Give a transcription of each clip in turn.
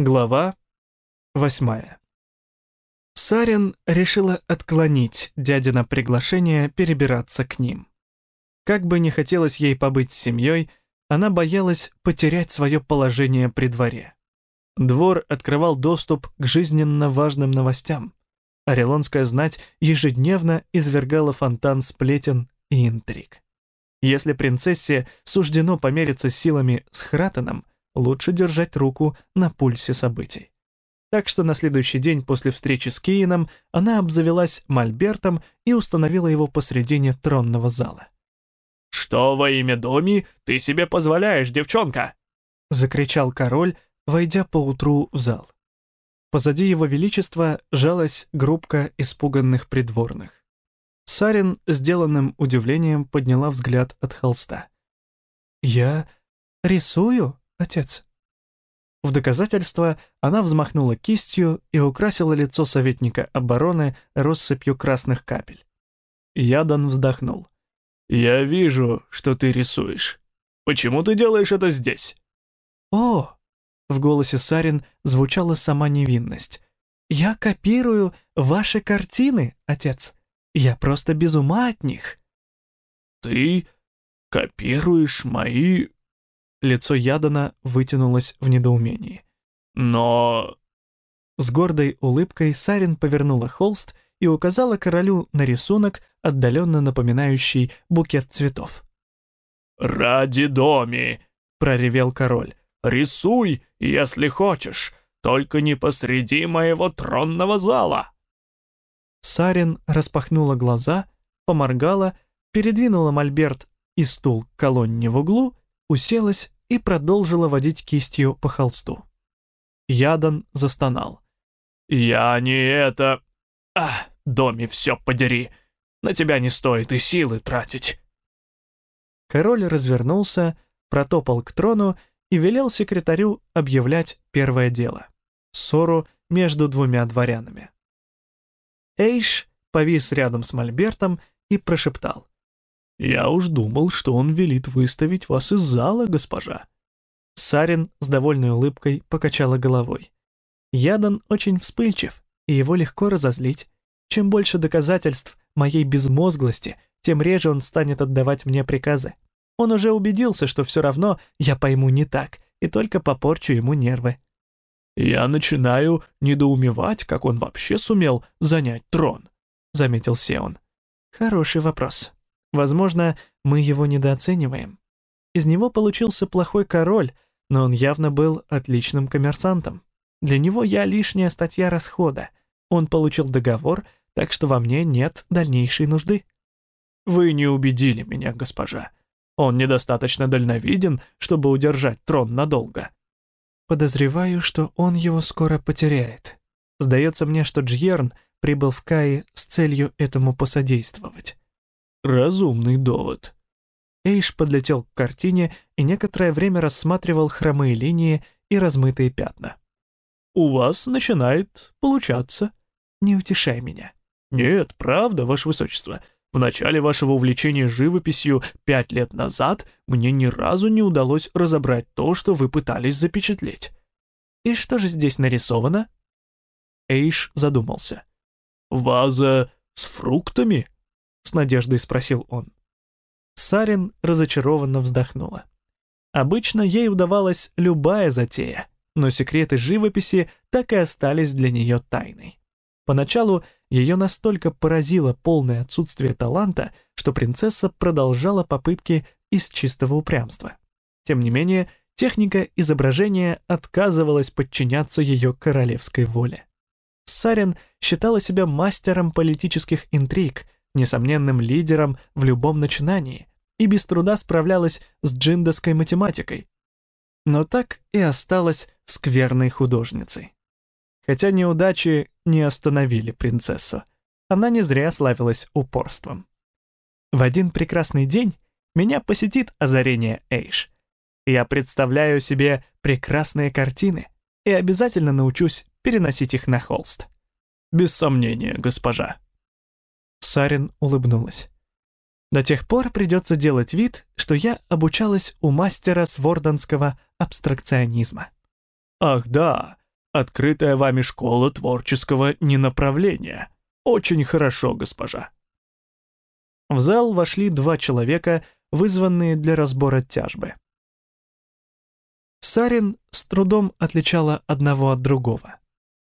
Глава восьмая. Сарин решила отклонить дядина приглашение перебираться к ним. Как бы не хотелось ей побыть с семьей, она боялась потерять свое положение при дворе. Двор открывал доступ к жизненно важным новостям. Орелонская знать ежедневно извергала фонтан сплетен и интриг. Если принцессе суждено помериться силами с Хратеном, лучше держать руку на пульсе событий. Так что на следующий день после встречи с Киином она обзавелась мольбертом и установила его посредине тронного зала. «Что во имя Доми ты себе позволяешь, девчонка?» — закричал король, войдя поутру в зал. Позади его величества жалась группка испуганных придворных. Сарин, сделанным удивлением, подняла взгляд от холста. «Я рисую?» «Отец». В доказательство она взмахнула кистью и украсила лицо советника обороны россыпью красных капель. Ядан вздохнул. «Я вижу, что ты рисуешь. Почему ты делаешь это здесь?» «О!» — в голосе Сарин звучала сама невинность. «Я копирую ваши картины, отец. Я просто без ума от них». «Ты копируешь мои Лицо Ядана вытянулось в недоумении. «Но...» С гордой улыбкой Сарин повернула холст и указала королю на рисунок, отдаленно напоминающий букет цветов. «Ради доми!» — проревел король. «Рисуй, если хочешь, только не посреди моего тронного зала!» Сарин распахнула глаза, поморгала, передвинула мольберт и стул к колонне в углу уселась и продолжила водить кистью по холсту. Ядан застонал. «Я не это... Ах, Доми, все подери! На тебя не стоит и силы тратить!» Король развернулся, протопал к трону и велел секретарю объявлять первое дело — ссору между двумя дворянами. Эйш повис рядом с Мольбертом и прошептал. «Я уж думал, что он велит выставить вас из зала, госпожа». Сарин с довольной улыбкой покачала головой. Ядан очень вспыльчив, и его легко разозлить. Чем больше доказательств моей безмозглости, тем реже он станет отдавать мне приказы. Он уже убедился, что все равно я пойму не так, и только попорчу ему нервы. «Я начинаю недоумевать, как он вообще сумел занять трон», — заметил Сеон. «Хороший вопрос», Возможно, мы его недооцениваем. Из него получился плохой король, но он явно был отличным коммерсантом. Для него я лишняя статья расхода. Он получил договор, так что во мне нет дальнейшей нужды. Вы не убедили меня, госпожа. Он недостаточно дальновиден, чтобы удержать трон надолго. Подозреваю, что он его скоро потеряет. Сдается мне, что Джьерн прибыл в Каи с целью этому посодействовать. Разумный довод. Эйш подлетел к картине и некоторое время рассматривал хромые линии и размытые пятна. «У вас начинает получаться». «Не утешай меня». «Нет, правда, ваше высочество. В начале вашего увлечения живописью пять лет назад мне ни разу не удалось разобрать то, что вы пытались запечатлеть». «И что же здесь нарисовано?» Эйш задумался. «Ваза с фруктами?» С надеждой спросил он. Сарин разочарованно вздохнула. Обычно ей удавалась любая затея, но секреты живописи так и остались для нее тайной. Поначалу ее настолько поразило полное отсутствие таланта, что принцесса продолжала попытки из чистого упрямства. Тем не менее, техника изображения отказывалась подчиняться ее королевской воле. Сарин считала себя мастером политических интриг, несомненным лидером в любом начинании и без труда справлялась с джиндовской математикой. Но так и осталась скверной художницей. Хотя неудачи не остановили принцессу. Она не зря славилась упорством. В один прекрасный день меня посетит озарение Эйш. Я представляю себе прекрасные картины и обязательно научусь переносить их на холст. Без сомнения, госпожа. Сарин улыбнулась. До тех пор придется делать вид, что я обучалась у мастера свордонского абстракционизма. Ах да, открытая вами школа творческого ненаправления. Очень хорошо, госпожа». В зал вошли два человека, вызванные для разбора тяжбы. Сарин с трудом отличала одного от другого.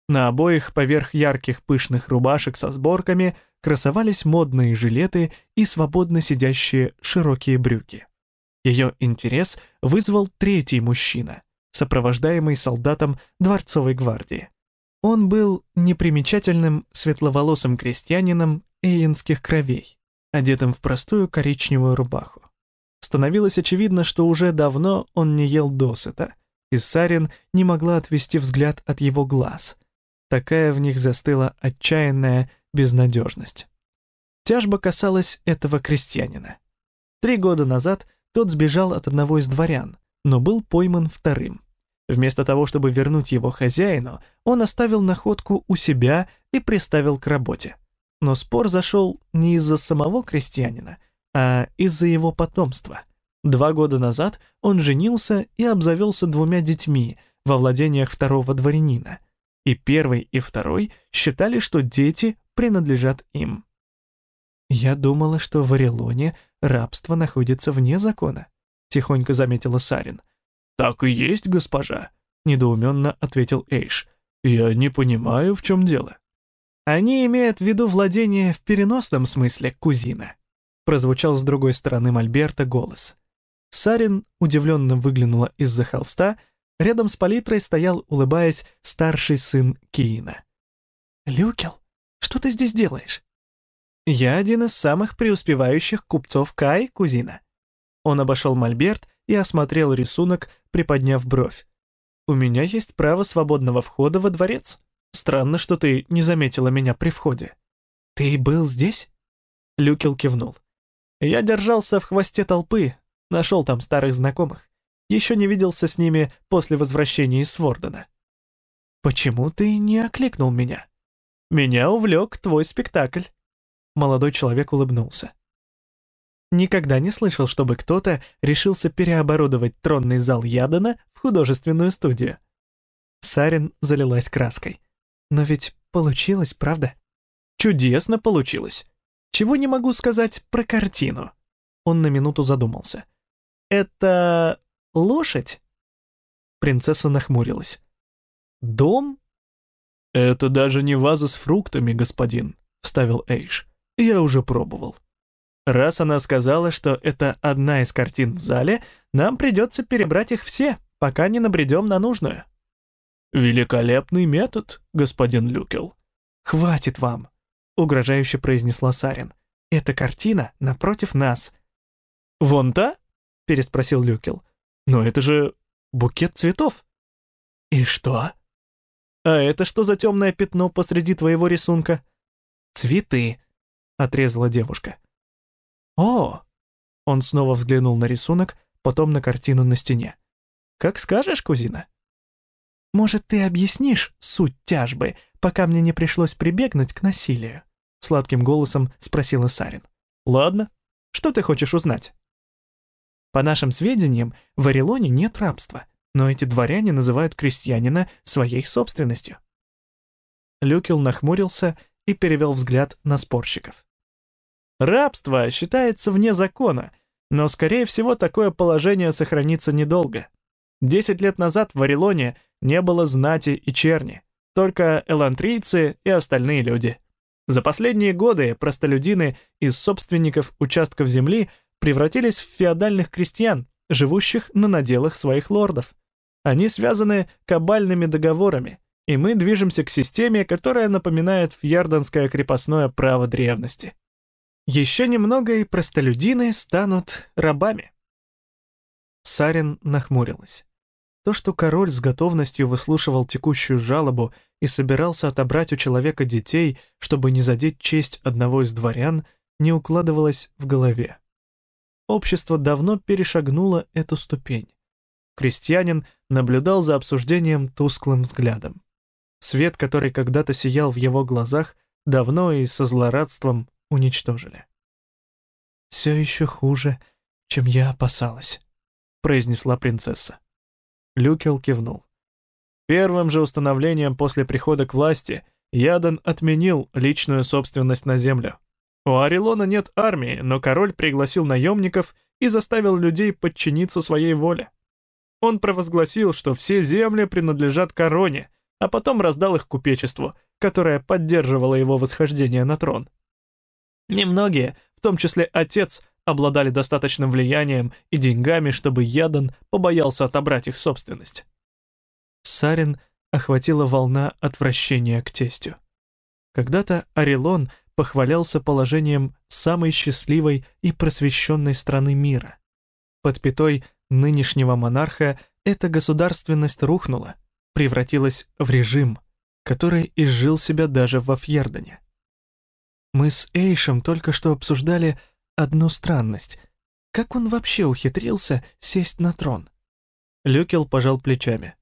На обоих поверх ярких пышных рубашек со сборками красовались модные жилеты и свободно сидящие широкие брюки. Ее интерес вызвал третий мужчина, сопровождаемый солдатом дворцовой гвардии. Он был непримечательным светловолосым крестьянином эйенских кровей, одетым в простую коричневую рубаху. Становилось очевидно, что уже давно он не ел досыта, и Сарин не могла отвести взгляд от его глаз, Такая в них застыла отчаянная безнадежность. Тяжба касалась этого крестьянина. Три года назад тот сбежал от одного из дворян, но был пойман вторым. Вместо того, чтобы вернуть его хозяину, он оставил находку у себя и приставил к работе. Но спор зашел не из-за самого крестьянина, а из-за его потомства. Два года назад он женился и обзавелся двумя детьми во владениях второго дворянина, и первый, и второй считали, что дети принадлежат им. «Я думала, что в Орелоне рабство находится вне закона», — тихонько заметила Сарин. «Так и есть, госпожа», — недоуменно ответил Эйш. «Я не понимаю, в чем дело». «Они имеют в виду владение в переносном смысле, кузина», — прозвучал с другой стороны Мольберта голос. Сарин удивленно выглянула из-за холста — Рядом с палитрой стоял, улыбаясь, старший сын Киина. «Люкел, что ты здесь делаешь?» «Я один из самых преуспевающих купцов Кай, кузина». Он обошел мольберт и осмотрел рисунок, приподняв бровь. «У меня есть право свободного входа во дворец. Странно, что ты не заметила меня при входе». «Ты был здесь?» Люкел кивнул. «Я держался в хвосте толпы, нашел там старых знакомых еще не виделся с ними после возвращения из Свордена. «Почему ты не окликнул меня?» «Меня увлек твой спектакль». Молодой человек улыбнулся. Никогда не слышал, чтобы кто-то решился переоборудовать тронный зал Ядана в художественную студию. Сарин залилась краской. Но ведь получилось, правда? Чудесно получилось. Чего не могу сказать про картину? Он на минуту задумался. Это Лошадь?» Принцесса нахмурилась. «Дом?» «Это даже не ваза с фруктами, господин», — вставил Эйш. «Я уже пробовал». «Раз она сказала, что это одна из картин в зале, нам придется перебрать их все, пока не набредем на нужную». «Великолепный метод, господин Люкел». «Хватит вам», — угрожающе произнесла Сарин. «Эта картина напротив нас». «Вон та?» — переспросил Люкел. Но это же букет цветов. И что? А это что за темное пятно посреди твоего рисунка? Цветы, отрезала девушка. О! Он снова взглянул на рисунок, потом на картину на стене. Как скажешь, кузина. Может, ты объяснишь суть тяжбы, пока мне не пришлось прибегнуть к насилию? Сладким голосом спросила Сарин. Ладно, что ты хочешь узнать? По нашим сведениям, в Орелоне нет рабства, но эти дворяне называют крестьянина своей собственностью. Люкел нахмурился и перевел взгляд на спорщиков. Рабство считается вне закона, но, скорее всего, такое положение сохранится недолго. Десять лет назад в Орелоне не было знати и черни, только элантрийцы и остальные люди. За последние годы простолюдины из собственников участков земли – превратились в феодальных крестьян, живущих на наделах своих лордов. Они связаны кабальными договорами, и мы движемся к системе, которая напоминает фьярданское крепостное право древности. Еще немного, и простолюдины станут рабами. Сарин нахмурилась. То, что король с готовностью выслушивал текущую жалобу и собирался отобрать у человека детей, чтобы не задеть честь одного из дворян, не укладывалось в голове. Общество давно перешагнуло эту ступень. Крестьянин наблюдал за обсуждением тусклым взглядом. Свет, который когда-то сиял в его глазах, давно и со злорадством уничтожили. «Все еще хуже, чем я опасалась», — произнесла принцесса. Люкел кивнул. Первым же установлением после прихода к власти Ядан отменил личную собственность на землю. У Арилона нет армии, но король пригласил наемников и заставил людей подчиниться своей воле. Он провозгласил, что все земли принадлежат короне, а потом раздал их купечеству, которое поддерживало его восхождение на трон. Немногие, в том числе отец, обладали достаточным влиянием и деньгами, чтобы Ядан побоялся отобрать их собственность. Сарин охватила волна отвращения к тестю. Когда-то Орелон похвалялся положением самой счастливой и просвещенной страны мира. Под пятой нынешнего монарха эта государственность рухнула, превратилась в режим, который изжил себя даже во Фьердоне. Мы с Эйшем только что обсуждали одну странность. Как он вообще ухитрился сесть на трон? Люкел пожал плечами.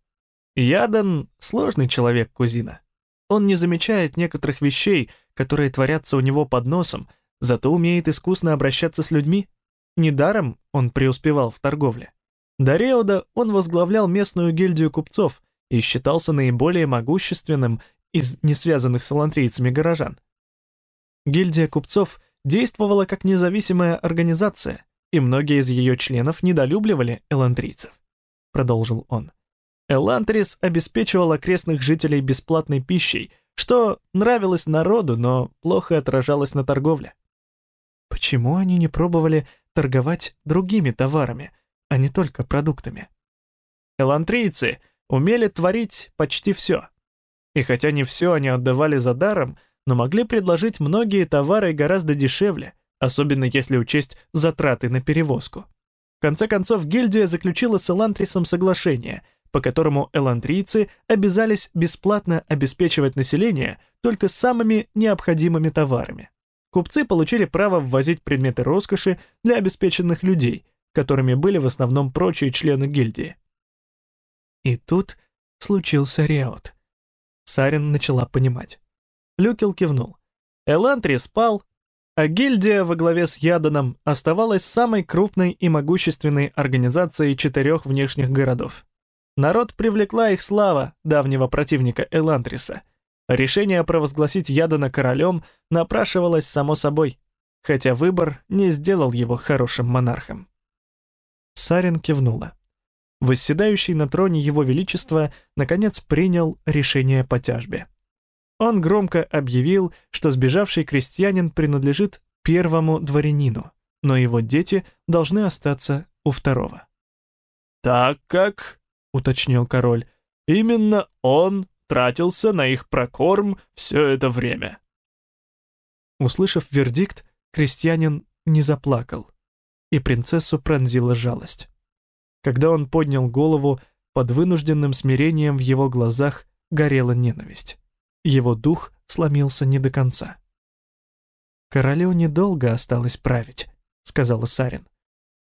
Ядан — сложный человек, кузина. Он не замечает некоторых вещей, которые творятся у него под носом, зато умеет искусно обращаться с людьми. Недаром он преуспевал в торговле. До Реода он возглавлял местную гильдию купцов и считался наиболее могущественным из несвязанных с алантрийцами горожан. Гильдия купцов действовала как независимая организация, и многие из ее членов недолюбливали элантрийцев, продолжил он. Элантрис обеспечивал окрестных жителей бесплатной пищей, что нравилось народу, но плохо отражалось на торговле. Почему они не пробовали торговать другими товарами, а не только продуктами? Элантрийцы умели творить почти все. И хотя не все они отдавали за даром, но могли предложить многие товары гораздо дешевле, особенно если учесть затраты на перевозку. В конце концов, гильдия заключила с Элантрисом соглашение, по которому элантрийцы обязались бесплатно обеспечивать население только самыми необходимыми товарами. Купцы получили право ввозить предметы роскоши для обеспеченных людей, которыми были в основном прочие члены гильдии. И тут случился реот. Сарин начала понимать. Люкел кивнул. Элантри спал, а гильдия во главе с Яданом оставалась самой крупной и могущественной организацией четырех внешних городов. Народ привлекла их слава давнего противника Элантриса. Решение провозгласить Ядана королем напрашивалось само собой, хотя выбор не сделал его хорошим монархом. Сарин кивнула. Восседающий на троне его величества наконец принял решение по тяжбе. Он громко объявил, что сбежавший крестьянин принадлежит первому дворянину, но его дети должны остаться у второго. «Так как», — уточнил король. «Именно он тратился на их прокорм все это время». Услышав вердикт, крестьянин не заплакал, и принцессу пронзила жалость. Когда он поднял голову, под вынужденным смирением в его глазах горела ненависть. Его дух сломился не до конца. «Королю недолго осталось править», — сказала Сарин.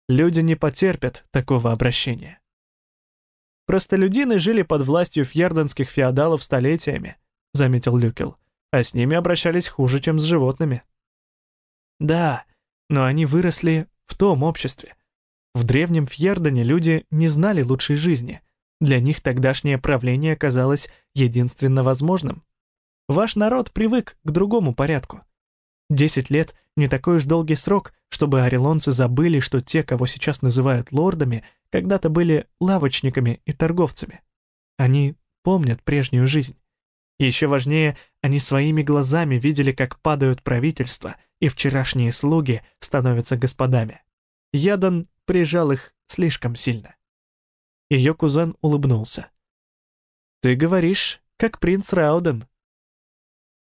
«Люди не потерпят такого обращения». Простолюдины жили под властью фьерденских феодалов столетиями, заметил Люкел, а с ними обращались хуже, чем с животными. Да, но они выросли в том обществе. В древнем Фьердене люди не знали лучшей жизни. Для них тогдашнее правление казалось единственно возможным. Ваш народ привык к другому порядку. Десять лет — не такой уж долгий срок, чтобы орелонцы забыли, что те, кого сейчас называют лордами, когда-то были лавочниками и торговцами. Они помнят прежнюю жизнь. Еще важнее, они своими глазами видели, как падают правительства, и вчерашние слуги становятся господами. Ядан прижал их слишком сильно. Ее кузен улыбнулся. «Ты говоришь, как принц Рауден».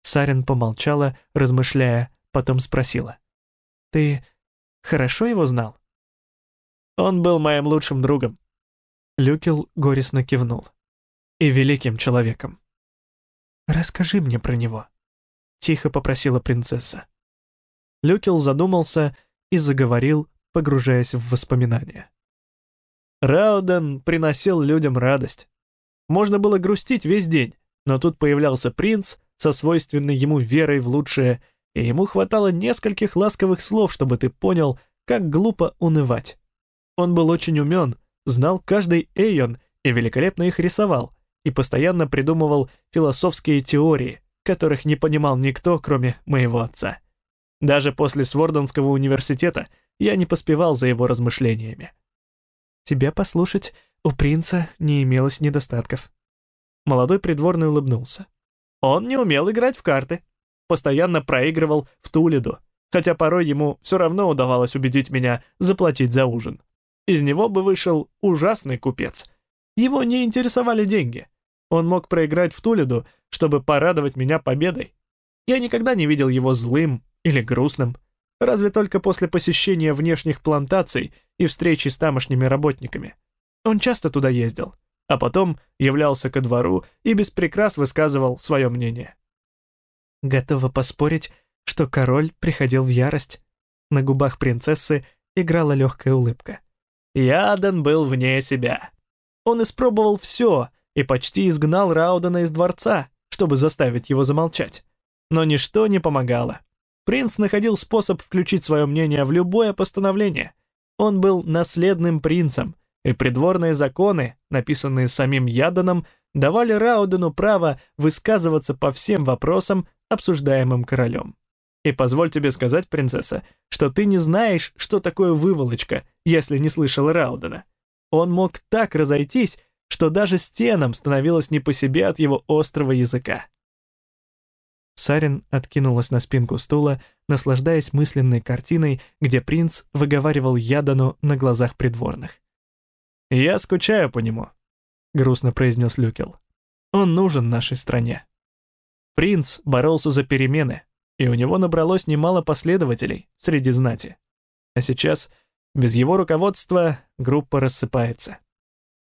Сарин помолчала, размышляя, потом спросила. «Ты хорошо его знал?» Он был моим лучшим другом». Люкел горестно кивнул. «И великим человеком». «Расскажи мне про него», — тихо попросила принцесса. Люкел задумался и заговорил, погружаясь в воспоминания. Рауден приносил людям радость. Можно было грустить весь день, но тут появлялся принц со свойственной ему верой в лучшее, и ему хватало нескольких ласковых слов, чтобы ты понял, как глупо унывать. Он был очень умен, знал каждый эйон и великолепно их рисовал, и постоянно придумывал философские теории, которых не понимал никто, кроме моего отца. Даже после Свордонского университета я не поспевал за его размышлениями. «Тебя послушать, у принца не имелось недостатков». Молодой придворный улыбнулся. Он не умел играть в карты, постоянно проигрывал в Тулиду, хотя порой ему все равно удавалось убедить меня заплатить за ужин. Из него бы вышел ужасный купец. Его не интересовали деньги. Он мог проиграть в Тулиду, чтобы порадовать меня победой. Я никогда не видел его злым или грустным, разве только после посещения внешних плантаций и встречи с тамошними работниками. Он часто туда ездил, а потом являлся ко двору и без высказывал свое мнение. Готова поспорить, что король приходил в ярость. На губах принцессы играла легкая улыбка. Ядан был вне себя. Он испробовал все и почти изгнал Раудена из дворца, чтобы заставить его замолчать. Но ничто не помогало. Принц находил способ включить свое мнение в любое постановление. Он был наследным принцем, и придворные законы, написанные самим Яданом, давали Раудену право высказываться по всем вопросам, обсуждаемым королем. И позволь тебе сказать, принцесса, что ты не знаешь, что такое выволочка, если не слышал Раудена. Он мог так разойтись, что даже стенам становилось не по себе от его острого языка. Сарин откинулась на спинку стула, наслаждаясь мысленной картиной, где принц выговаривал Ядану на глазах придворных. «Я скучаю по нему», — грустно произнес Люкел. «Он нужен нашей стране». Принц боролся за перемены, и у него набралось немало последователей среди знати. А сейчас, без его руководства, группа рассыпается.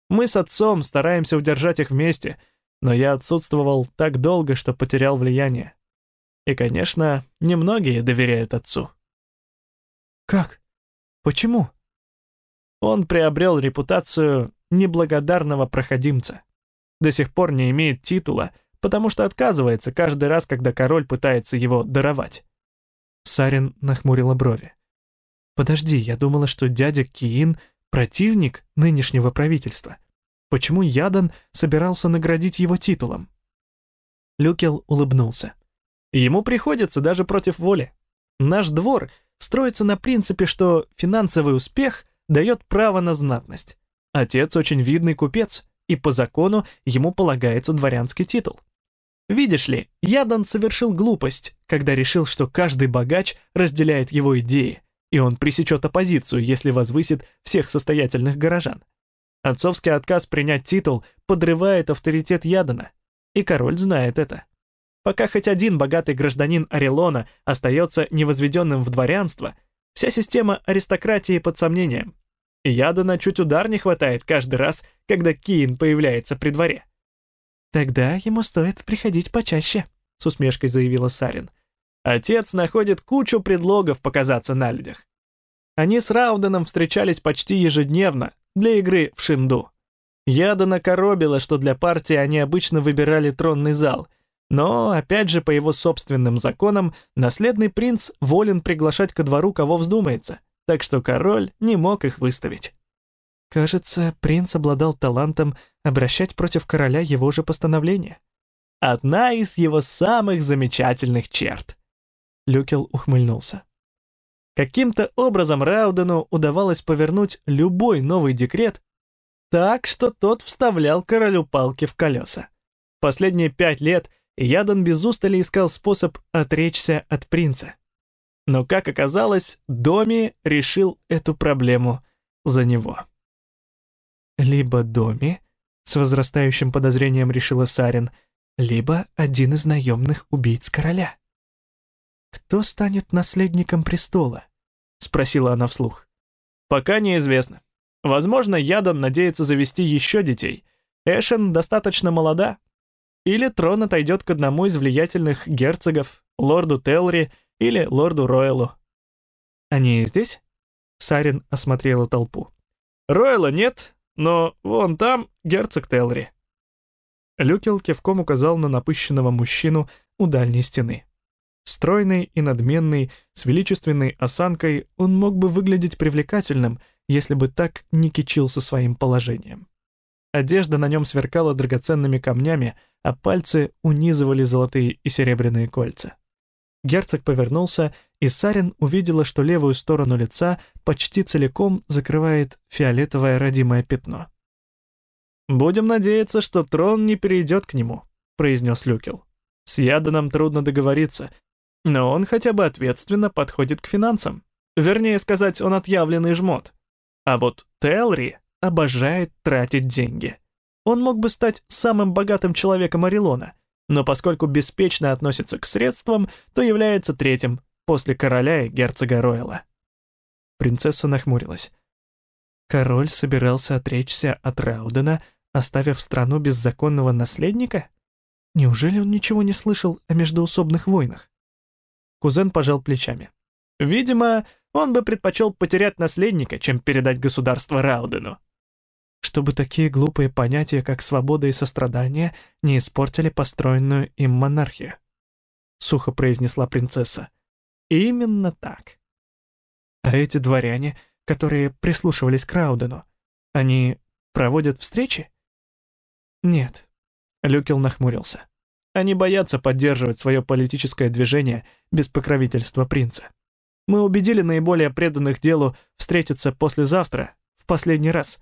Мы с отцом стараемся удержать их вместе, но я отсутствовал так долго, что потерял влияние. И, конечно, немногие доверяют отцу. Как? Почему? Он приобрел репутацию неблагодарного проходимца. До сих пор не имеет титула — потому что отказывается каждый раз, когда король пытается его даровать. Сарин нахмурила брови. «Подожди, я думала, что дядя Киин — противник нынешнего правительства. Почему Ядан собирался наградить его титулом?» Люкел улыбнулся. «Ему приходится даже против воли. Наш двор строится на принципе, что финансовый успех дает право на знатность. Отец очень видный купец, и по закону ему полагается дворянский титул. Видишь ли, Ядан совершил глупость, когда решил, что каждый богач разделяет его идеи, и он пресечет оппозицию, если возвысит всех состоятельных горожан. Отцовский отказ принять титул подрывает авторитет Ядана, и король знает это. Пока хоть один богатый гражданин Орелона остается невозведенным в дворянство, вся система аристократии под сомнением. И Ядана чуть удар не хватает каждый раз, когда Киин появляется при дворе. «Тогда ему стоит приходить почаще», — с усмешкой заявила Сарин. Отец находит кучу предлогов показаться на людях. Они с Рауденом встречались почти ежедневно для игры в шинду. Ядана коробила, что для партии они обычно выбирали тронный зал, но, опять же, по его собственным законам, наследный принц волен приглашать ко двору кого вздумается, так что король не мог их выставить. Кажется, принц обладал талантом обращать против короля его же постановление. Одна из его самых замечательных черт. Люкел ухмыльнулся. Каким-то образом Раудену удавалось повернуть любой новый декрет так, что тот вставлял королю палки в колеса. Последние пять лет Ядан без устали искал способ отречься от принца. Но, как оказалось, Доми решил эту проблему за него. Либо Доми, с возрастающим подозрением решила Сарин, либо один из наемных убийц короля. «Кто станет наследником престола?» — спросила она вслух. «Пока неизвестно. Возможно, Ядан надеется завести еще детей. Эшен достаточно молода. Или трон отойдет к одному из влиятельных герцогов, лорду Телри или лорду Ройлу. «Они здесь?» Сарин осмотрела толпу. «Ройла нет, но вон там герцог Телри». Люкел кивком указал на напыщенного мужчину у дальней стены. Стройный и надменный, с величественной осанкой, он мог бы выглядеть привлекательным, если бы так не кичился своим положением. Одежда на нем сверкала драгоценными камнями, а пальцы унизывали золотые и серебряные кольца. Герцог повернулся, и Сарин увидела, что левую сторону лица почти целиком закрывает фиолетовое родимое пятно. «Будем надеяться, что трон не перейдет к нему», — произнес Люкел. «С Яданом трудно договориться, но он хотя бы ответственно подходит к финансам. Вернее сказать, он отъявленный жмот. А вот Телри обожает тратить деньги. Он мог бы стать самым богатым человеком Орелона, но поскольку беспечно относится к средствам, то является третьим, после короля и герцога Ройла. Принцесса нахмурилась. Король собирался отречься от Раудена, оставив страну без законного наследника? Неужели он ничего не слышал о междоусобных войнах? Кузен пожал плечами. Видимо, он бы предпочел потерять наследника, чем передать государство Раудену. Чтобы такие глупые понятия, как свобода и сострадание, не испортили построенную им монархию. Сухо произнесла принцесса. Именно так. А эти дворяне, которые прислушивались к Раудену, они проводят встречи? Нет. Люкел нахмурился. Они боятся поддерживать свое политическое движение без покровительства принца. Мы убедили наиболее преданных делу встретиться послезавтра, в последний раз.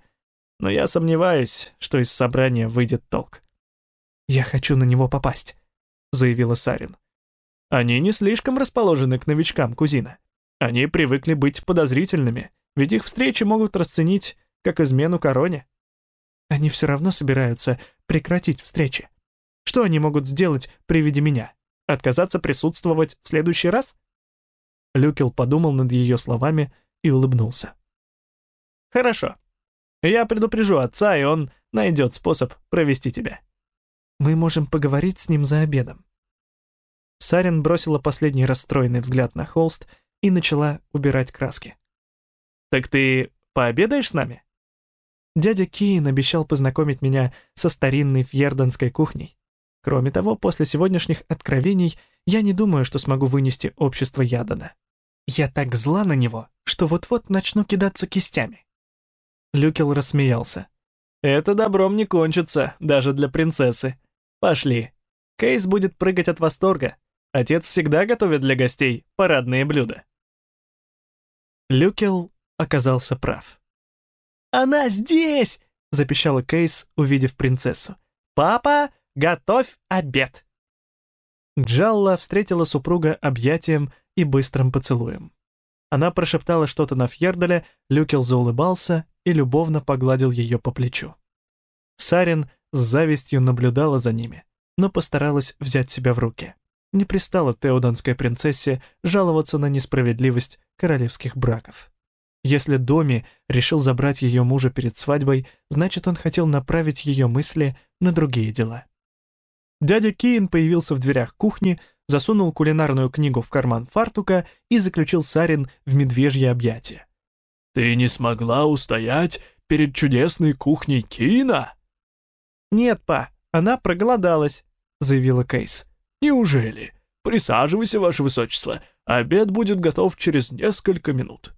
Но я сомневаюсь, что из собрания выйдет толк. «Я хочу на него попасть», — заявила Сарин. «Они не слишком расположены к новичкам, кузина. Они привыкли быть подозрительными, ведь их встречи могут расценить как измену короне. Они все равно собираются прекратить встречи. Что они могут сделать при виде меня? Отказаться присутствовать в следующий раз?» Люкел подумал над ее словами и улыбнулся. «Хорошо. Я предупрежу отца, и он найдет способ провести тебя. Мы можем поговорить с ним за обедом». Сарин бросила последний расстроенный взгляд на холст и начала убирать краски. «Так ты пообедаешь с нами?» Дядя Киин обещал познакомить меня со старинной фьерденской кухней. Кроме того, после сегодняшних откровений я не думаю, что смогу вынести общество Ядана. Я так зла на него, что вот-вот начну кидаться кистями. Люкел рассмеялся. Это добром не кончится, даже для принцессы. Пошли. Кейс будет прыгать от восторга. Отец всегда готовит для гостей парадные блюда. Люкел оказался прав. «Она здесь!» — запищала Кейс, увидев принцессу. «Папа, готовь обед!» Джалла встретила супруга объятием и быстрым поцелуем. Она прошептала что-то на Фьерделе, Люкел заулыбался и любовно погладил ее по плечу. Сарин с завистью наблюдала за ними, но постаралась взять себя в руки. Не пристала теоданской принцессе жаловаться на несправедливость королевских браков. Если Доми решил забрать ее мужа перед свадьбой, значит, он хотел направить ее мысли на другие дела. Дядя Кейн появился в дверях кухни, засунул кулинарную книгу в карман фартука и заключил Сарин в медвежье объятие. «Ты не смогла устоять перед чудесной кухней Кина?» «Нет, па, она проголодалась», — заявила Кейс. «Неужели? Присаживайся, ваше высочество. Обед будет готов через несколько минут».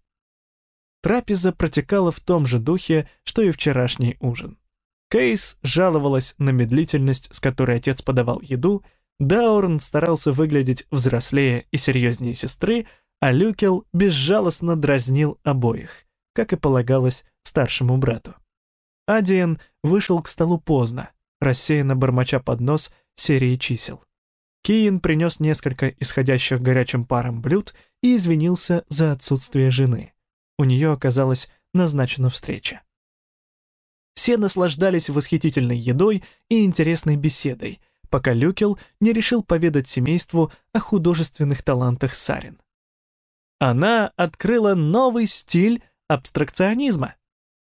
Трапеза протекала в том же духе, что и вчерашний ужин. Кейс жаловалась на медлительность, с которой отец подавал еду, Даурн старался выглядеть взрослее и серьезнее сестры, а Люкел безжалостно дразнил обоих, как и полагалось старшему брату. Адиен вышел к столу поздно, рассеянно бормоча под нос серии чисел. Киин принес несколько исходящих горячим паром блюд и извинился за отсутствие жены. У нее оказалась назначена встреча. Все наслаждались восхитительной едой и интересной беседой, пока Люкел не решил поведать семейству о художественных талантах Сарин. Она открыла новый стиль абстракционизма,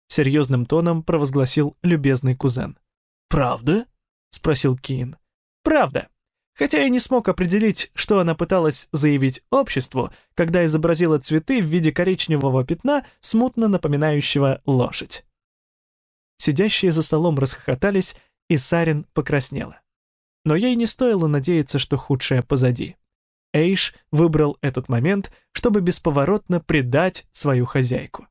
серьезным тоном провозгласил любезный кузен. «Правда?» — спросил Кин. «Правда. Хотя я не смог определить, что она пыталась заявить обществу, когда изобразила цветы в виде коричневого пятна, смутно напоминающего лошадь». Сидящие за столом расхохотались, и Сарин покраснела но ей не стоило надеяться, что худшее позади. Эйш выбрал этот момент, чтобы бесповоротно предать свою хозяйку.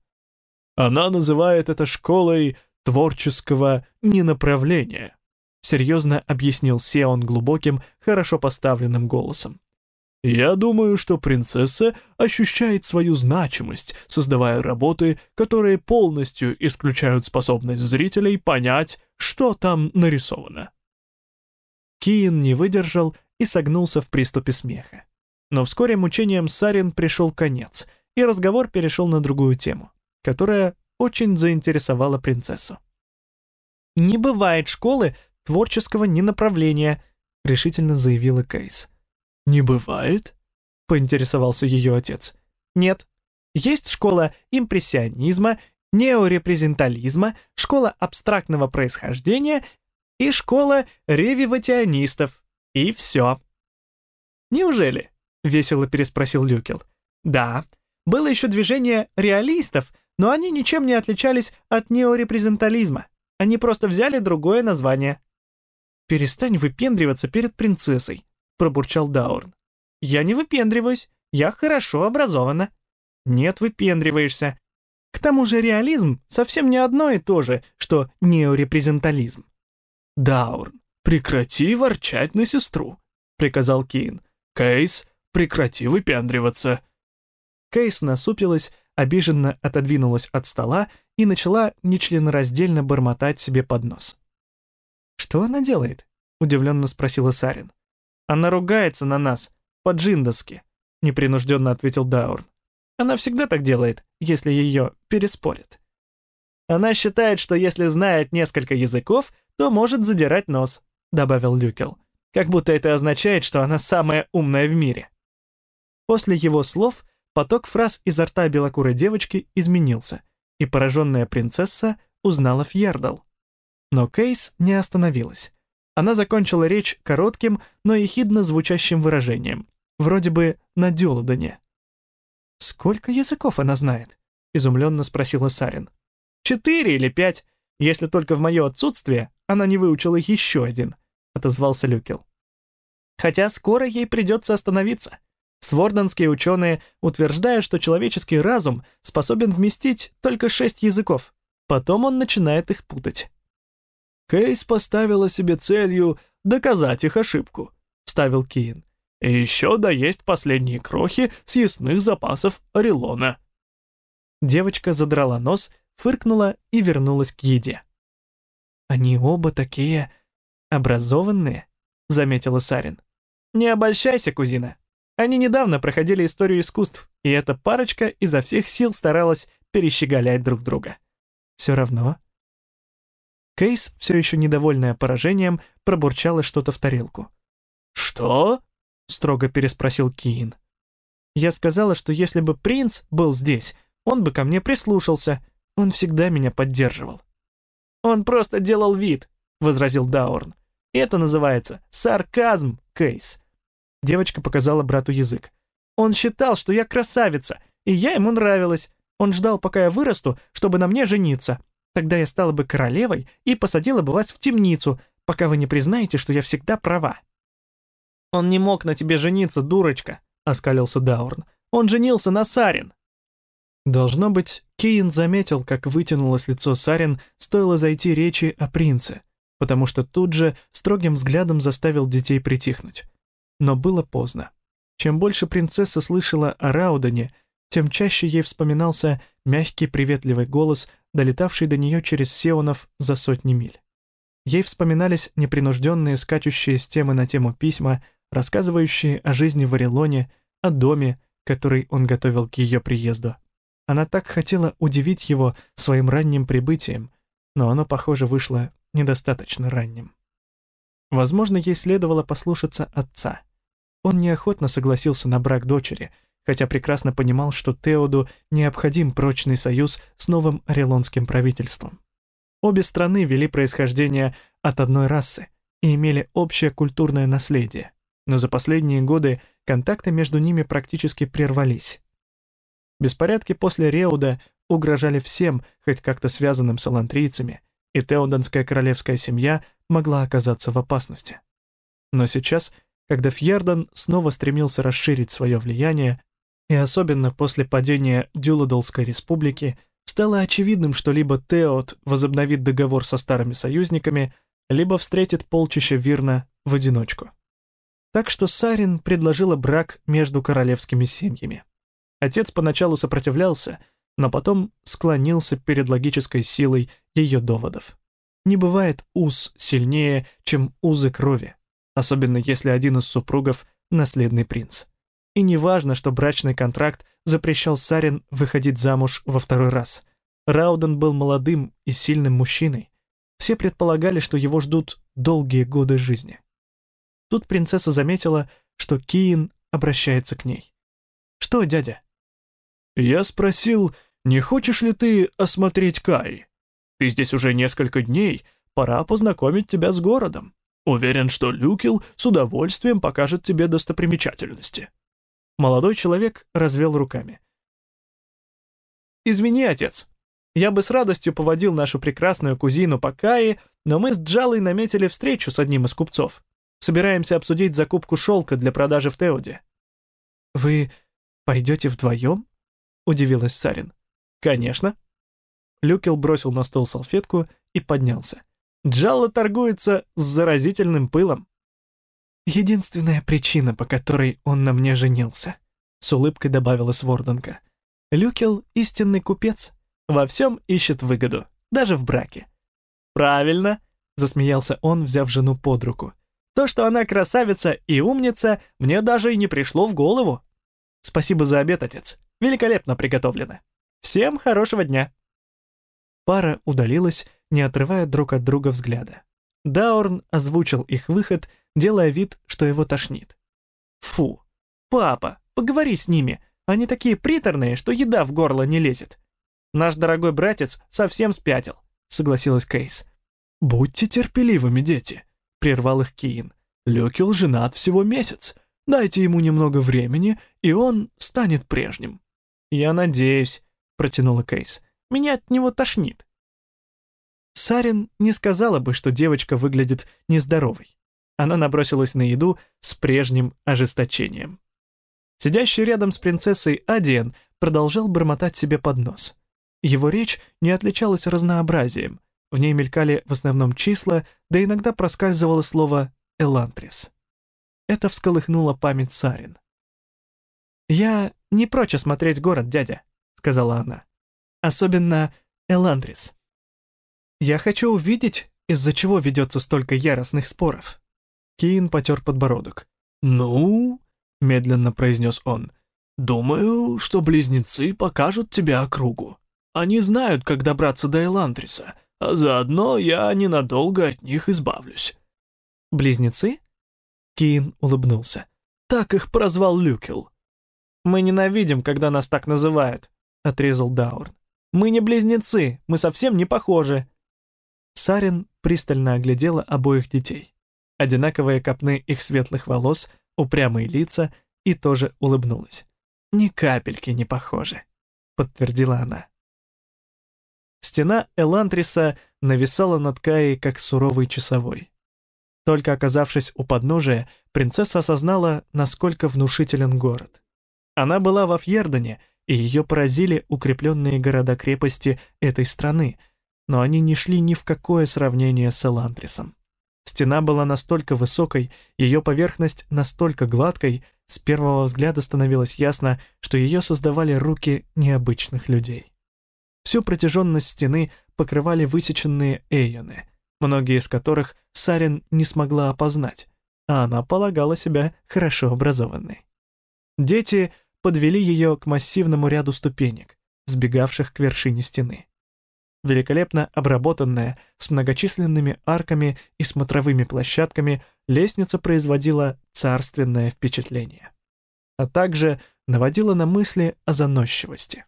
Она называет это школой творческого ненаправления», серьезно объяснил Сеон глубоким, хорошо поставленным голосом. Я думаю, что принцесса ощущает свою значимость, создавая работы, которые полностью исключают способность зрителей понять, что там нарисовано. Киин не выдержал и согнулся в приступе смеха. Но вскоре мучением Сарин пришел конец, и разговор перешел на другую тему, которая очень заинтересовала принцессу. «Не бывает школы творческого ненаправления», — решительно заявила Кейс. «Не бывает?» — поинтересовался ее отец. «Нет. Есть школа импрессионизма, неорепрезентализма, школа абстрактного происхождения и школа ревиватионистов. И все». «Неужели?» — весело переспросил Люкел. «Да. Было еще движение реалистов, но они ничем не отличались от неорепрезентализма. Они просто взяли другое название». «Перестань выпендриваться перед принцессой», пробурчал Даурн. «Я не выпендриваюсь, я хорошо образована». «Нет, выпендриваешься. К тому же реализм совсем не одно и то же, что неорепрезентализм». «Даурн, прекрати ворчать на сестру», — приказал Кейн. «Кейс, прекрати выпендриваться». Кейс насупилась, обиженно отодвинулась от стола и начала нечленораздельно бормотать себе под нос. «Что она делает?» — удивленно спросила Сарин. Она ругается на нас, по-джиндовски», — непринужденно ответил Даурн. «Она всегда так делает, если ее переспорят». «Она считает, что если знает несколько языков, то может задирать нос», — добавил Люкел. «Как будто это означает, что она самая умная в мире». После его слов поток фраз изо рта белокурой девочки изменился, и пораженная принцесса узнала Фьердал. Но Кейс не остановилась. Она закончила речь коротким, но ехидно звучащим выражением, вроде бы на Дюлодане. «Сколько языков она знает?» — изумленно спросила Сарин. «Четыре или пять, если только в мое отсутствие она не выучила еще один», — отозвался Люкел. «Хотя скоро ей придется остановиться. Сворденские ученые утверждают, что человеческий разум способен вместить только шесть языков. Потом он начинает их путать. Кейс поставила себе целью доказать их ошибку», — вставил Киин. «И еще доесть последние крохи съестных запасов Орелона». Девочка задрала нос, фыркнула и вернулась к еде. «Они оба такие образованные», — заметила Сарин. «Не обольщайся, кузина. Они недавно проходили историю искусств, и эта парочка изо всех сил старалась перещеголять друг друга. Все равно Кейс, все еще недовольная поражением, пробурчала что-то в тарелку. «Что?» — строго переспросил Киин. «Я сказала, что если бы принц был здесь, он бы ко мне прислушался. Он всегда меня поддерживал». «Он просто делал вид», — возразил Даурн. «Это называется сарказм, Кейс». Девочка показала брату язык. «Он считал, что я красавица, и я ему нравилась. Он ждал, пока я вырасту, чтобы на мне жениться. Тогда я стала бы королевой и посадила бы вас в темницу, пока вы не признаете, что я всегда права». «Он не мог на тебе жениться, дурочка», — оскалился Даурн. «Он женился на Сарин». Должно быть, Кейн заметил, как вытянулось лицо Сарин, стоило зайти речи о принце, потому что тут же строгим взглядом заставил детей притихнуть. Но было поздно. Чем больше принцесса слышала о Раудане, тем чаще ей вспоминался мягкий приветливый голос, долетавший до нее через сеонов за сотни миль. Ей вспоминались непринужденные скачущие с темы на тему письма, рассказывающие о жизни в Орелоне, о доме, который он готовил к ее приезду. Она так хотела удивить его своим ранним прибытием, но оно, похоже, вышло недостаточно ранним. Возможно, ей следовало послушаться отца. Он неохотно согласился на брак дочери — хотя прекрасно понимал, что Теоду необходим прочный союз с новым орелонским правительством. Обе страны вели происхождение от одной расы и имели общее культурное наследие, но за последние годы контакты между ними практически прервались. Беспорядки после Реуда угрожали всем, хоть как-то связанным с алантрийцами, и теоданская королевская семья могла оказаться в опасности. Но сейчас, когда Фьердан снова стремился расширить свое влияние, и особенно после падения Дюладолской республики, стало очевидным, что либо Теот возобновит договор со старыми союзниками, либо встретит полчища Вирна в одиночку. Так что Сарин предложила брак между королевскими семьями. Отец поначалу сопротивлялся, но потом склонился перед логической силой ее доводов. Не бывает уз сильнее, чем узы крови, особенно если один из супругов — наследный принц. И не важно, что брачный контракт запрещал Сарин выходить замуж во второй раз. Рауден был молодым и сильным мужчиной. Все предполагали, что его ждут долгие годы жизни. Тут принцесса заметила, что Киин обращается к ней. «Что, дядя?» «Я спросил, не хочешь ли ты осмотреть Кай? Ты здесь уже несколько дней, пора познакомить тебя с городом. Уверен, что Люкил с удовольствием покажет тебе достопримечательности». Молодой человек развел руками. «Извини, отец. Я бы с радостью поводил нашу прекрасную кузину по Кае, но мы с Джалой наметили встречу с одним из купцов. Собираемся обсудить закупку шелка для продажи в Теоде». «Вы пойдете вдвоем?» — удивилась Сарин. «Конечно». Люкел бросил на стол салфетку и поднялся. Джалла торгуется с заразительным пылом. «Единственная причина, по которой он на мне женился», — с улыбкой добавила Сворденка. «Люкел — истинный купец. Во всем ищет выгоду, даже в браке». «Правильно», — засмеялся он, взяв жену под руку. «То, что она красавица и умница, мне даже и не пришло в голову. Спасибо за обед, отец. Великолепно приготовлено. Всем хорошего дня». Пара удалилась, не отрывая друг от друга взгляда. Даурн озвучил их выход — делая вид, что его тошнит. «Фу! Папа, поговори с ними, они такие приторные, что еда в горло не лезет. Наш дорогой братец совсем спятил», — согласилась Кейс. «Будьте терпеливыми, дети», — прервал их Киин. «Лёкил женат всего месяц. Дайте ему немного времени, и он станет прежним». «Я надеюсь», — протянула Кейс. «Меня от него тошнит». Сарин не сказала бы, что девочка выглядит нездоровой она набросилась на еду с прежним ожесточением. Сидящий рядом с принцессой Адиен продолжал бормотать себе под нос. Его речь не отличалась разнообразием, в ней мелькали в основном числа, да иногда проскальзывало слово «элантрис». Это всколыхнуло память Сарин. «Я не прочь осмотреть город, дядя», — сказала она. «Особенно Эландрис. Я хочу увидеть, из-за чего ведется столько яростных споров». Киин потер подбородок. «Ну?» — медленно произнес он. «Думаю, что близнецы покажут тебе округу. Они знают, как добраться до Эландриса, а заодно я ненадолго от них избавлюсь». «Близнецы?» Киин улыбнулся. «Так их прозвал Люкел». «Мы ненавидим, когда нас так называют», — отрезал Даурн. «Мы не близнецы, мы совсем не похожи». Сарин пристально оглядела обоих детей одинаковые копны их светлых волос, упрямые лица, и тоже улыбнулась. «Ни капельки не похожи», — подтвердила она. Стена Элантриса нависала над Каей, как суровый часовой. Только оказавшись у подножия, принцесса осознала, насколько внушителен город. Она была во Фьердоне, и ее поразили укрепленные города-крепости этой страны, но они не шли ни в какое сравнение с Элантрисом. Стена была настолько высокой, ее поверхность настолько гладкой, с первого взгляда становилось ясно, что ее создавали руки необычных людей. Всю протяженность стены покрывали высеченные эйоны, многие из которых Сарин не смогла опознать, а она полагала себя хорошо образованной. Дети подвели ее к массивному ряду ступенек, сбегавших к вершине стены великолепно обработанная, с многочисленными арками и смотровыми площадками, лестница производила царственное впечатление. А также наводила на мысли о заносчивости.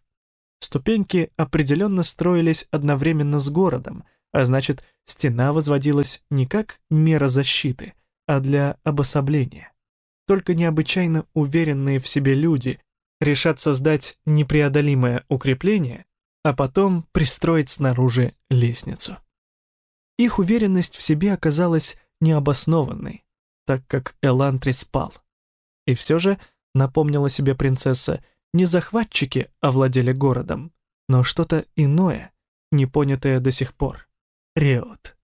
Ступеньки определенно строились одновременно с городом, а значит, стена возводилась не как мера защиты, а для обособления. Только необычайно уверенные в себе люди решат создать непреодолимое укрепление, а потом пристроить снаружи лестницу. Их уверенность в себе оказалась необоснованной, так как Элантри спал. И все же, напомнила себе принцесса, не захватчики овладели городом, но что-то иное, непонятое до сих пор. Реот.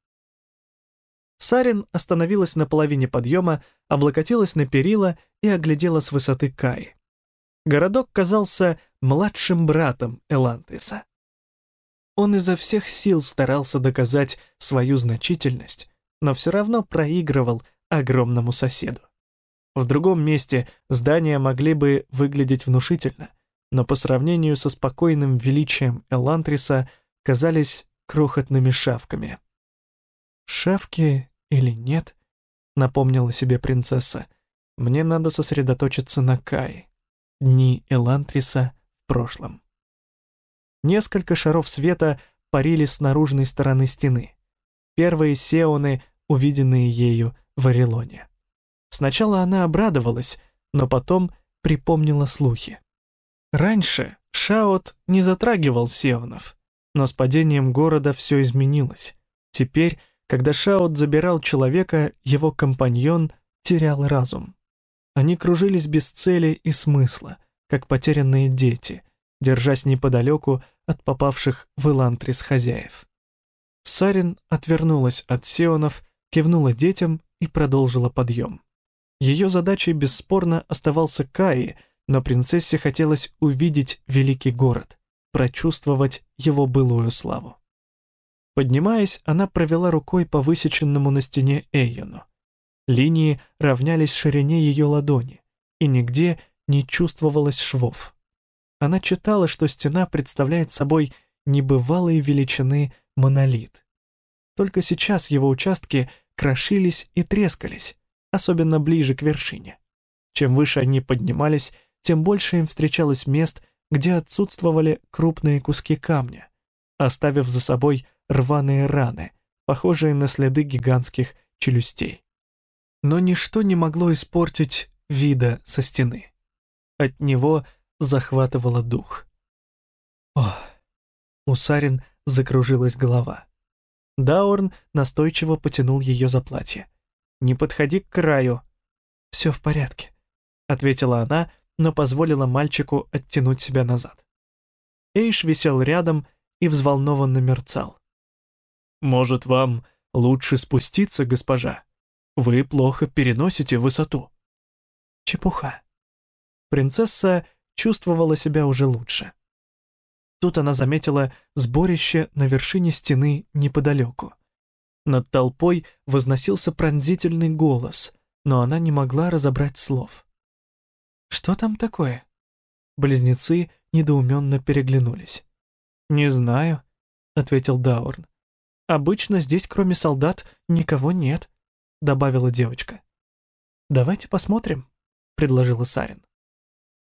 Сарин остановилась на половине подъема, облокотилась на перила и оглядела с высоты Каи. Городок казался младшим братом Элантриса. Он изо всех сил старался доказать свою значительность, но все равно проигрывал огромному соседу. В другом месте здания могли бы выглядеть внушительно, но по сравнению со спокойным величием Элантриса казались крохотными шавками. «Шавки или нет?» — напомнила себе принцесса. «Мне надо сосредоточиться на Кае. Дни Элантриса в прошлом». Несколько шаров света парили с наружной стороны стены. Первые сеоны, увиденные ею в Орелоне. Сначала она обрадовалась, но потом припомнила слухи. Раньше Шаот не затрагивал сеонов, но с падением города все изменилось. Теперь, когда Шаот забирал человека, его компаньон терял разум. Они кружились без цели и смысла, как потерянные дети, держась неподалеку от попавших в Элантрис хозяев. Сарин отвернулась от сеонов, кивнула детям и продолжила подъем. Ее задачей бесспорно оставался Каи, но принцессе хотелось увидеть великий город, прочувствовать его былую славу. Поднимаясь, она провела рукой по высеченному на стене Эйону. Линии равнялись ширине ее ладони, и нигде не чувствовалось швов. Она читала, что стена представляет собой небывалые величины монолит. Только сейчас его участки крошились и трескались, особенно ближе к вершине. Чем выше они поднимались, тем больше им встречалось мест, где отсутствовали крупные куски камня, оставив за собой рваные раны, похожие на следы гигантских челюстей. Но ничто не могло испортить вида со стены. От него захватывало дух. Ох, у Сарин закружилась голова. Даурн настойчиво потянул ее за платье. Не подходи к краю». «Все в порядке», — ответила она, но позволила мальчику оттянуть себя назад. Эйш висел рядом и взволнованно мерцал. «Может, вам лучше спуститься, госпожа? Вы плохо переносите высоту». Чепуха. Принцесса чувствовала себя уже лучше. Тут она заметила сборище на вершине стены неподалеку. Над толпой возносился пронзительный голос, но она не могла разобрать слов. «Что там такое?» Близнецы недоуменно переглянулись. «Не знаю», — ответил Даурн. «Обычно здесь, кроме солдат, никого нет», — добавила девочка. «Давайте посмотрим», — предложила Сарин.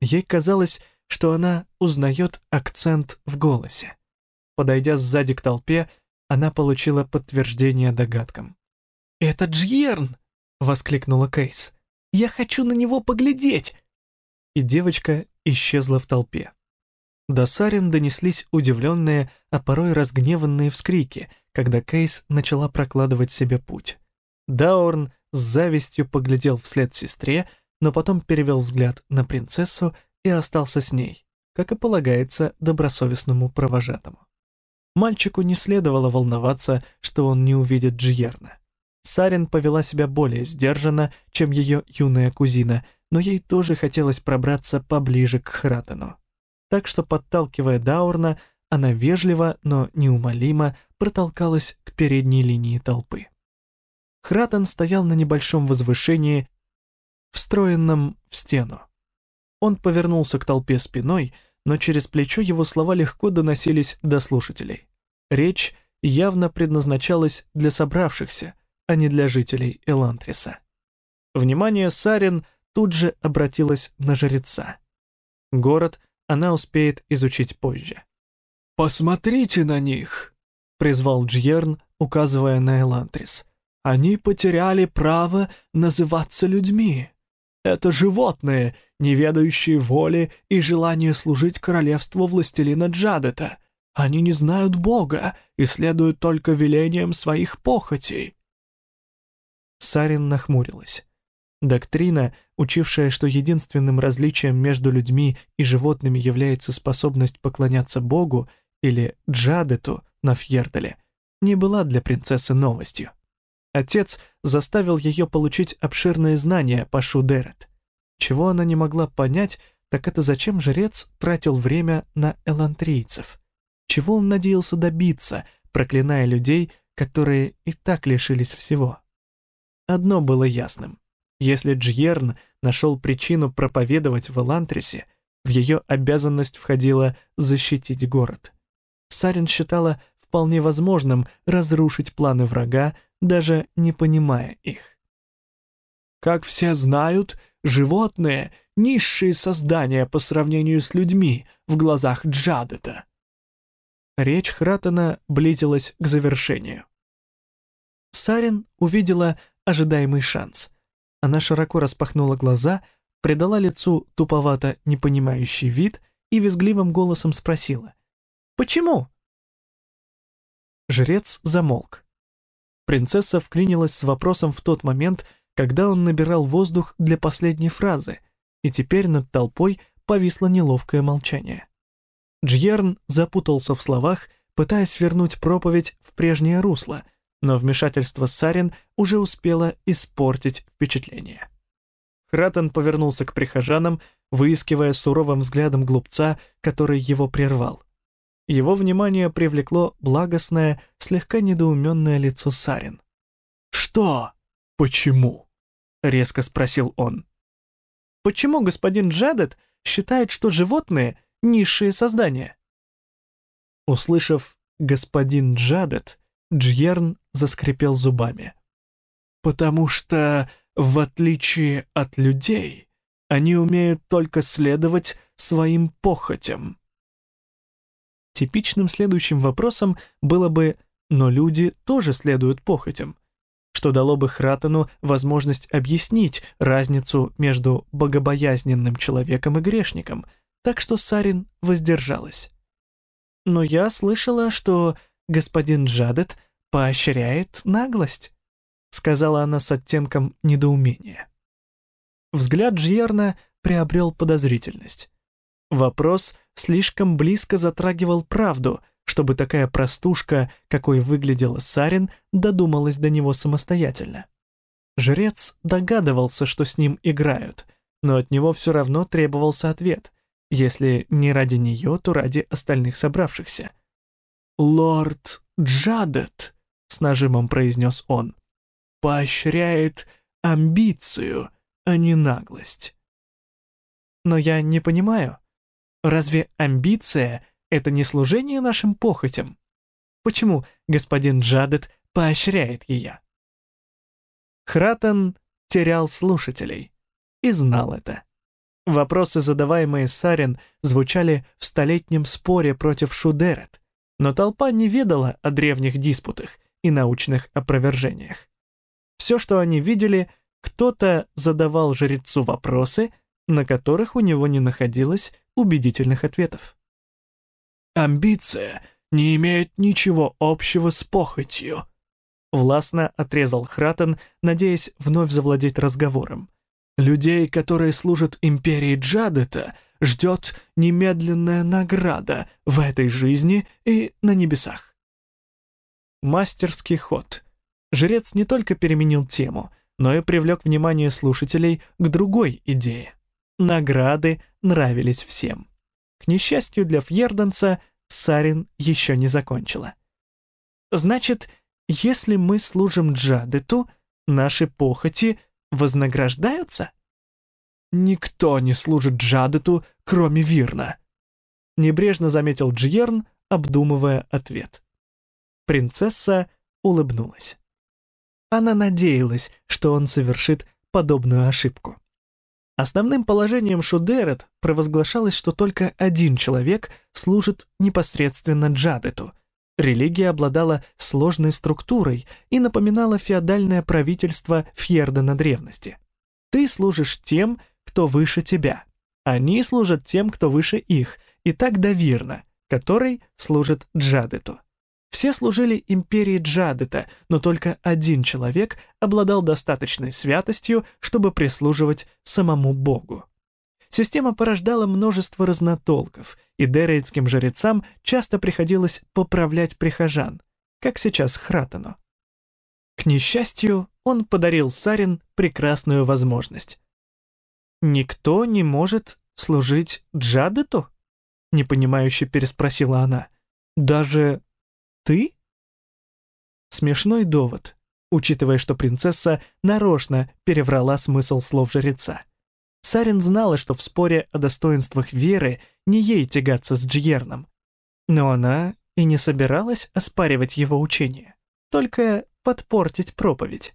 Ей казалось, что она узнает акцент в голосе. Подойдя сзади к толпе, она получила подтверждение догадкам. «Это Джьерн!» — воскликнула Кейс. «Я хочу на него поглядеть!» И девочка исчезла в толпе. До Сарин донеслись удивленные, а порой разгневанные вскрики, когда Кейс начала прокладывать себе путь. Даорн с завистью поглядел вслед сестре, но потом перевел взгляд на принцессу и остался с ней, как и полагается добросовестному провожатому. Мальчику не следовало волноваться, что он не увидит Джиерна. Сарин повела себя более сдержанно, чем ее юная кузина, но ей тоже хотелось пробраться поближе к Хратену. Так что, подталкивая Даурна, она вежливо, но неумолимо протолкалась к передней линии толпы. Хратен стоял на небольшом возвышении, встроенном в стену. Он повернулся к толпе спиной, но через плечо его слова легко доносились до слушателей. Речь явно предназначалась для собравшихся, а не для жителей Элантриса. Внимание Сарин тут же обратилось на жреца. Город она успеет изучить позже. «Посмотрите на них!» — призвал Джьерн, указывая на Элантрис. «Они потеряли право называться людьми. Это животные, не ведающие воли и желания служить королевству властелина Джадета. Они не знают Бога и следуют только велениям своих похотей». Сарин нахмурилась. Доктрина, учившая, что единственным различием между людьми и животными является способность поклоняться Богу, или Джадету на Фьердале не была для принцессы новостью. Отец заставил ее получить обширные знания по Шудерет. Чего она не могла понять, так это зачем жрец тратил время на элантрийцев? Чего он надеялся добиться, проклиная людей, которые и так лишились всего? Одно было ясным. Если Джьерн нашел причину проповедовать в Элантрисе, в ее обязанность входило защитить город. Сарин считала вполне возможным разрушить планы врага, даже не понимая их. Как все знают, животные — низшие создания по сравнению с людьми в глазах Джадета. Речь Хратена близилась к завершению. Сарин увидела ожидаемый шанс. Она широко распахнула глаза, придала лицу туповато непонимающий вид и визгливым голосом спросила. «Почему?» Жрец замолк. Принцесса вклинилась с вопросом в тот момент, когда он набирал воздух для последней фразы, и теперь над толпой повисло неловкое молчание. Джьерн запутался в словах, пытаясь вернуть проповедь в прежнее русло, но вмешательство Сарин уже успело испортить впечатление. Хратен повернулся к прихожанам, выискивая суровым взглядом глупца, который его прервал. Его внимание привлекло благостное, слегка недоуменное лицо Сарин. «Что? Почему?» — резко спросил он. «Почему господин Джадет считает, что животные — низшие создания?» Услышав «господин Джадет», Джьерн заскрипел зубами. «Потому что, в отличие от людей, они умеют только следовать своим похотям». Типичным следующим вопросом было бы «но люди тоже следуют похотям», что дало бы Хратену возможность объяснить разницу между богобоязненным человеком и грешником, так что Сарин воздержалась. «Но я слышала, что господин Джадет поощряет наглость», сказала она с оттенком недоумения. Взгляд Джьерна приобрел подозрительность. Вопрос слишком близко затрагивал правду, чтобы такая простушка, какой выглядела Сарин, додумалась до него самостоятельно. Жрец догадывался, что с ним играют, но от него все равно требовался ответ, если не ради нее, то ради остальных собравшихся. «Лорд Джадет», — с нажимом произнес он, — «поощряет амбицию, а не наглость». «Но я не понимаю», Разве амбиция — это не служение нашим похотям? Почему господин Джадет поощряет ее? Хратен терял слушателей и знал это. Вопросы, задаваемые Сарин, звучали в столетнем споре против Шудерет, но толпа не ведала о древних диспутах и научных опровержениях. Все, что они видели, кто-то задавал жрецу вопросы, на которых у него не находилось убедительных ответов. «Амбиция не имеет ничего общего с похотью», властно отрезал Хратен, надеясь вновь завладеть разговором. «Людей, которые служат империи Джадета, ждет немедленная награда в этой жизни и на небесах». Мастерский ход. Жрец не только переменил тему, но и привлек внимание слушателей к другой идее. Награды нравились всем. К несчастью для Фьерденса, Сарин еще не закончила. «Значит, если мы служим Джадету, наши похоти вознаграждаются?» «Никто не служит Джадету, кроме Вирна», — небрежно заметил Джиерн, обдумывая ответ. Принцесса улыбнулась. Она надеялась, что он совершит подобную ошибку. Основным положением Шудерет провозглашалось, что только один человек служит непосредственно Джадету. Религия обладала сложной структурой и напоминала феодальное правительство Фьердена древности. Ты служишь тем, кто выше тебя. Они служат тем, кто выше их, и так до Вирна, который служит Джадету. Все служили империи Джадета, но только один человек обладал достаточной святостью, чтобы прислуживать самому Богу. система порождала множество разнотолков, и дерейтским жрецам часто приходилось поправлять прихожан, как сейчас Хратану. К несчастью, он подарил Сарин прекрасную возможность. «Никто не может служить Джадету?» — непонимающе переспросила она. «Даже ты?» Смешной довод, учитывая, что принцесса нарочно переврала смысл слов жреца. Сарин знала, что в споре о достоинствах веры не ей тягаться с Джьерном. Но она и не собиралась оспаривать его учение, только подпортить проповедь.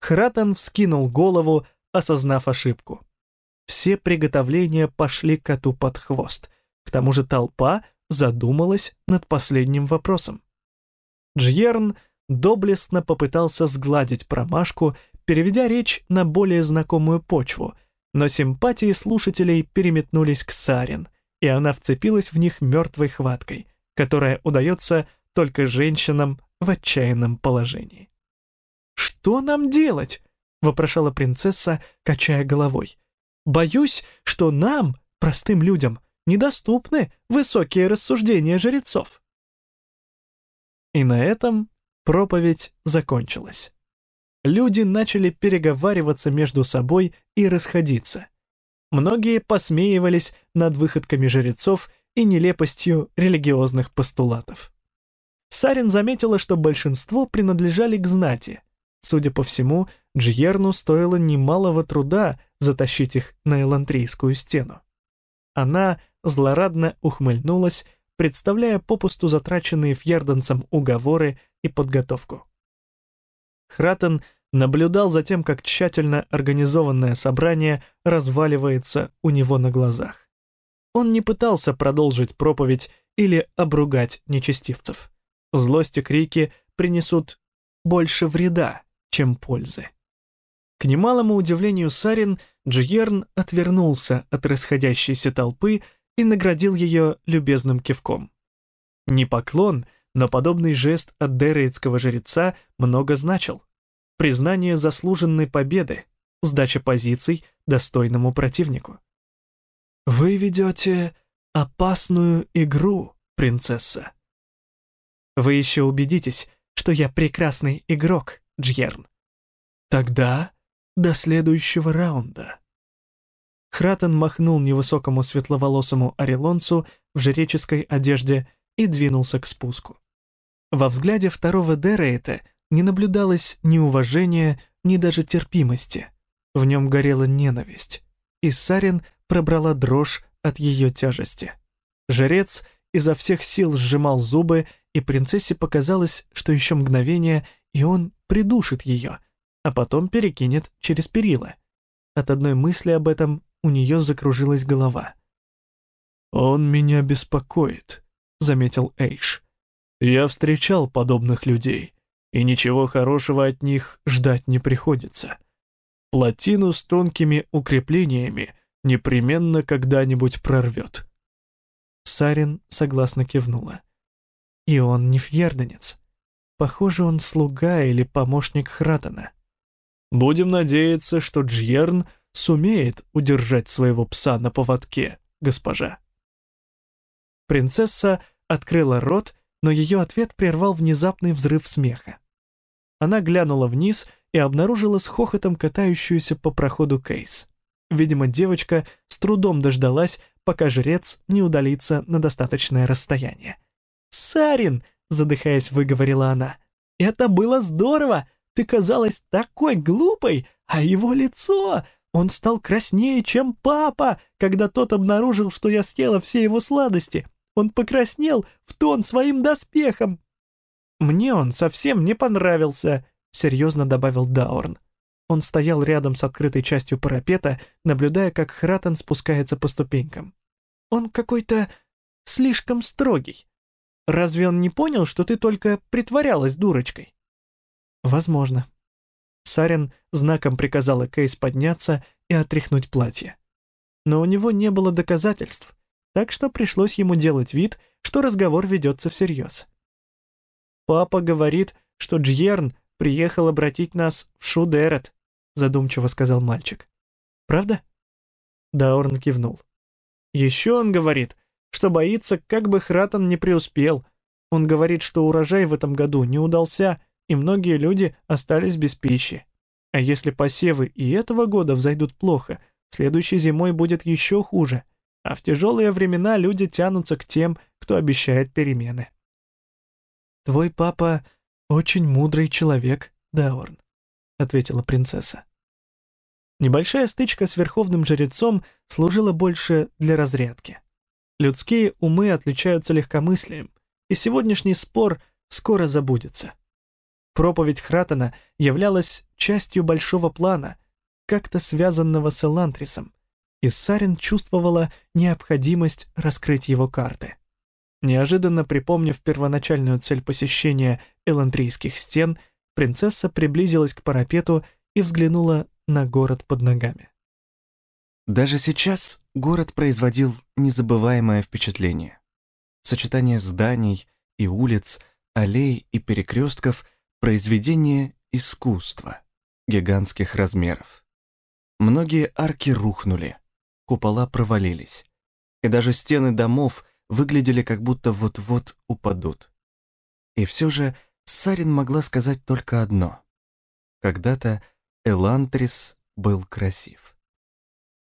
Хратан вскинул голову, осознав ошибку. Все приготовления пошли коту под хвост. К тому же толпа задумалась над последним вопросом. Джьерн доблестно попытался сгладить промашку, переведя речь на более знакомую почву, но симпатии слушателей переметнулись к Сарин, и она вцепилась в них мертвой хваткой, которая удается только женщинам в отчаянном положении. «Что нам делать?» — вопрошала принцесса, качая головой. «Боюсь, что нам, простым людям, недоступны высокие рассуждения жрецов». И на этом Проповедь закончилась. Люди начали переговариваться между собой и расходиться. Многие посмеивались над выходками жрецов и нелепостью религиозных постулатов. Сарин заметила, что большинство принадлежали к знати. Судя по всему, Джиерну стоило немалого труда затащить их на Элантрийскую стену. Она злорадно ухмыльнулась, представляя попусту затраченные фьерданцем уговоры и подготовку. Хратен наблюдал за тем, как тщательно организованное собрание разваливается у него на глазах. Он не пытался продолжить проповедь или обругать нечестивцев. Злость и крики принесут больше вреда, чем пользы. К немалому удивлению Сарин, Джиерн отвернулся от расходящейся толпы и наградил ее любезным кивком. Не поклон — но подобный жест от дерейтского жреца много значил. Признание заслуженной победы, сдача позиций достойному противнику. «Вы ведете опасную игру, принцесса». «Вы еще убедитесь, что я прекрасный игрок, Джьерн». «Тогда до следующего раунда». Хратен махнул невысокому светловолосому орелонцу в жреческой одежде и двинулся к спуску. Во взгляде второго Дерейта не наблюдалось ни уважения, ни даже терпимости. В нем горела ненависть, и Сарин пробрала дрожь от ее тяжести. Жрец изо всех сил сжимал зубы, и принцессе показалось, что еще мгновение, и он придушит ее, а потом перекинет через перила. От одной мысли об этом у нее закружилась голова. «Он меня беспокоит», — заметил Эйш. «Я встречал подобных людей, и ничего хорошего от них ждать не приходится. Плотину с тонкими укреплениями непременно когда-нибудь прорвет». Сарин согласно кивнула. «И он не фьерденец. Похоже, он слуга или помощник Хратана. Будем надеяться, что Джьерн сумеет удержать своего пса на поводке, госпожа». Принцесса открыла рот, но ее ответ прервал внезапный взрыв смеха. Она глянула вниз и обнаружила с хохотом катающуюся по проходу Кейс. Видимо, девочка с трудом дождалась, пока жрец не удалится на достаточное расстояние. «Сарин!» — задыхаясь, выговорила она. «Это было здорово! Ты казалась такой глупой, а его лицо...» Он стал краснее, чем папа, когда тот обнаружил, что я съела все его сладости. Он покраснел в тон своим доспехом. «Мне он совсем не понравился», — серьезно добавил Даурн. Он стоял рядом с открытой частью парапета, наблюдая, как Хратен спускается по ступенькам. «Он какой-то слишком строгий. Разве он не понял, что ты только притворялась дурочкой?» «Возможно». Сарин знаком приказала Кейс подняться и отряхнуть платье. Но у него не было доказательств, так что пришлось ему делать вид, что разговор ведется всерьез. «Папа говорит, что Джьерн приехал обратить нас в Шудерет», задумчиво сказал мальчик. «Правда?» Даорн кивнул. Еще он говорит, что боится, как бы Хратон не преуспел. Он говорит, что урожай в этом году не удался, и многие люди остались без пищи. А если посевы и этого года взойдут плохо, следующей зимой будет еще хуже, а в тяжелые времена люди тянутся к тем, кто обещает перемены. «Твой папа очень мудрый человек, Даорн», — ответила принцесса. Небольшая стычка с верховным жрецом служила больше для разрядки. Людские умы отличаются легкомыслием, и сегодняшний спор скоро забудется. Проповедь Хратона являлась частью большого плана, как-то связанного с Элантрисом, и Сарин чувствовала необходимость раскрыть его карты. Неожиданно припомнив первоначальную цель посещения элантрийских стен, принцесса приблизилась к парапету и взглянула на город под ногами. Даже сейчас город производил незабываемое впечатление. Сочетание зданий и улиц, аллей и перекрестков — произведение искусства гигантских размеров. Многие арки рухнули, купола провалились, и даже стены домов выглядели как будто вот-вот упадут. И все же Сарин могла сказать только одно. Когда-то Элантрис был красив.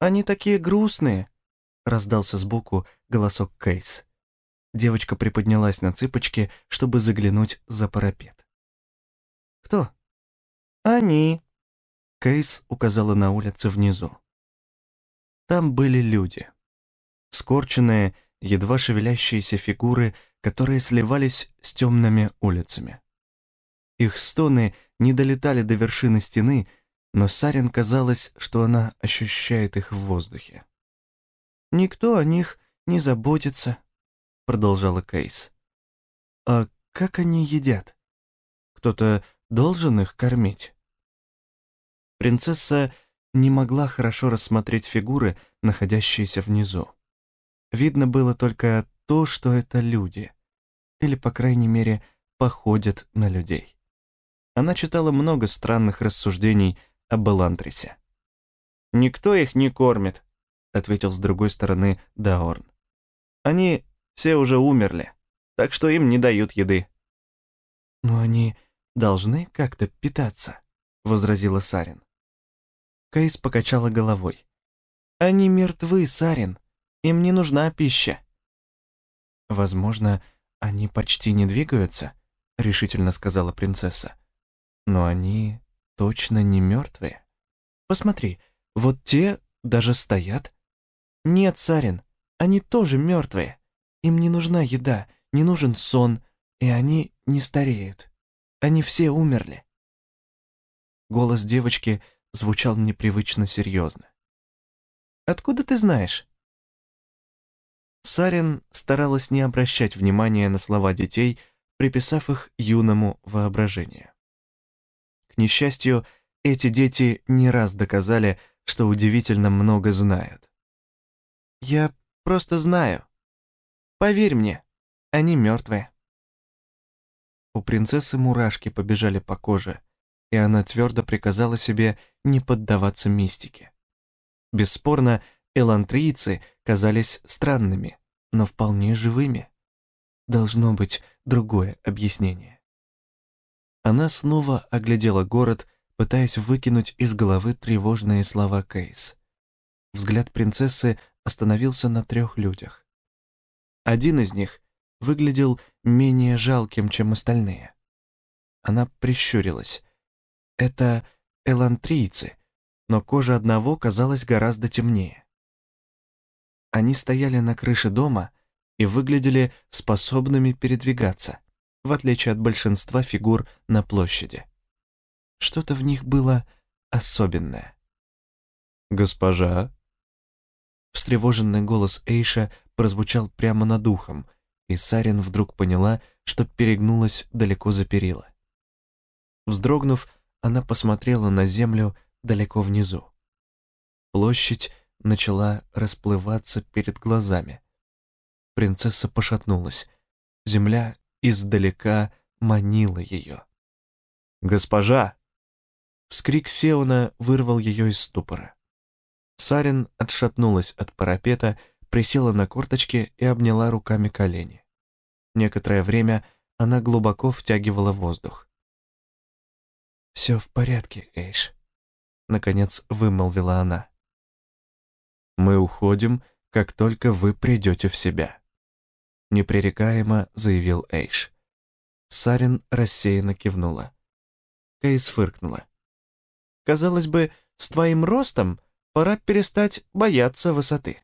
«Они такие грустные», — раздался сбоку голосок Кейс. Девочка приподнялась на цыпочки, чтобы заглянуть за парапет. «Кто?» «Они», — Кейс указала на улице внизу. Там были люди. Скорченные, едва шевелящиеся фигуры, которые сливались с темными улицами. Их стоны не долетали до вершины стены, но Сарин казалось, что она ощущает их в воздухе. «Никто о них не заботится», — продолжала Кейс. «А как они едят? Кто-то должен их кормить?» Принцесса не могла хорошо рассмотреть фигуры, находящиеся внизу. Видно было только то, что это люди, или, по крайней мере, походят на людей. Она читала много странных рассуждений об Элантрисе. «Никто их не кормит», — ответил с другой стороны Даорн. «Они все уже умерли, так что им не дают еды». «Но они должны как-то питаться», — возразила Сарин. Кейс покачала головой. «Они мертвы, Сарин. Им не нужна пища». «Возможно, они почти не двигаются», — решительно сказала принцесса. «Но они точно не мертвые. Посмотри, вот те даже стоят. Нет, Сарин, они тоже мертвые. Им не нужна еда, не нужен сон, и они не стареют. Они все умерли. Голос девочки звучал непривычно серьезно. «Откуда ты знаешь?» Сарин старалась не обращать внимания на слова детей, приписав их юному воображению. К несчастью, эти дети не раз доказали, что удивительно много знают. «Я просто знаю. Поверь мне, они мертвые». У принцессы мурашки побежали по коже, и она твердо приказала себе не поддаваться мистике. Бесспорно, элантрийцы казались странными, но вполне живыми. Должно быть другое объяснение. Она снова оглядела город, пытаясь выкинуть из головы тревожные слова Кейс. Взгляд принцессы остановился на трех людях. Один из них выглядел менее жалким, чем остальные. Она прищурилась. Это элантрийцы, но кожа одного казалась гораздо темнее. Они стояли на крыше дома и выглядели способными передвигаться в отличие от большинства фигур на площади. Что-то в них было особенное. «Госпожа?» Встревоженный голос Эйша прозвучал прямо над ухом, и Сарин вдруг поняла, что перегнулась далеко за перила. Вздрогнув, она посмотрела на землю далеко внизу. Площадь начала расплываться перед глазами. Принцесса пошатнулась. Земля издалека манила ее. «Госпожа!» Вскрик Сеуна вырвал ее из ступора. Сарин отшатнулась от парапета, присела на корточки и обняла руками колени. Некоторое время она глубоко втягивала воздух. «Все в порядке, Эйш», — наконец вымолвила она. «Мы уходим, как только вы придете в себя», — непререкаемо заявил Эйш. Сарин рассеянно кивнула. Кейс фыркнула. «Казалось бы, с твоим ростом пора перестать бояться высоты».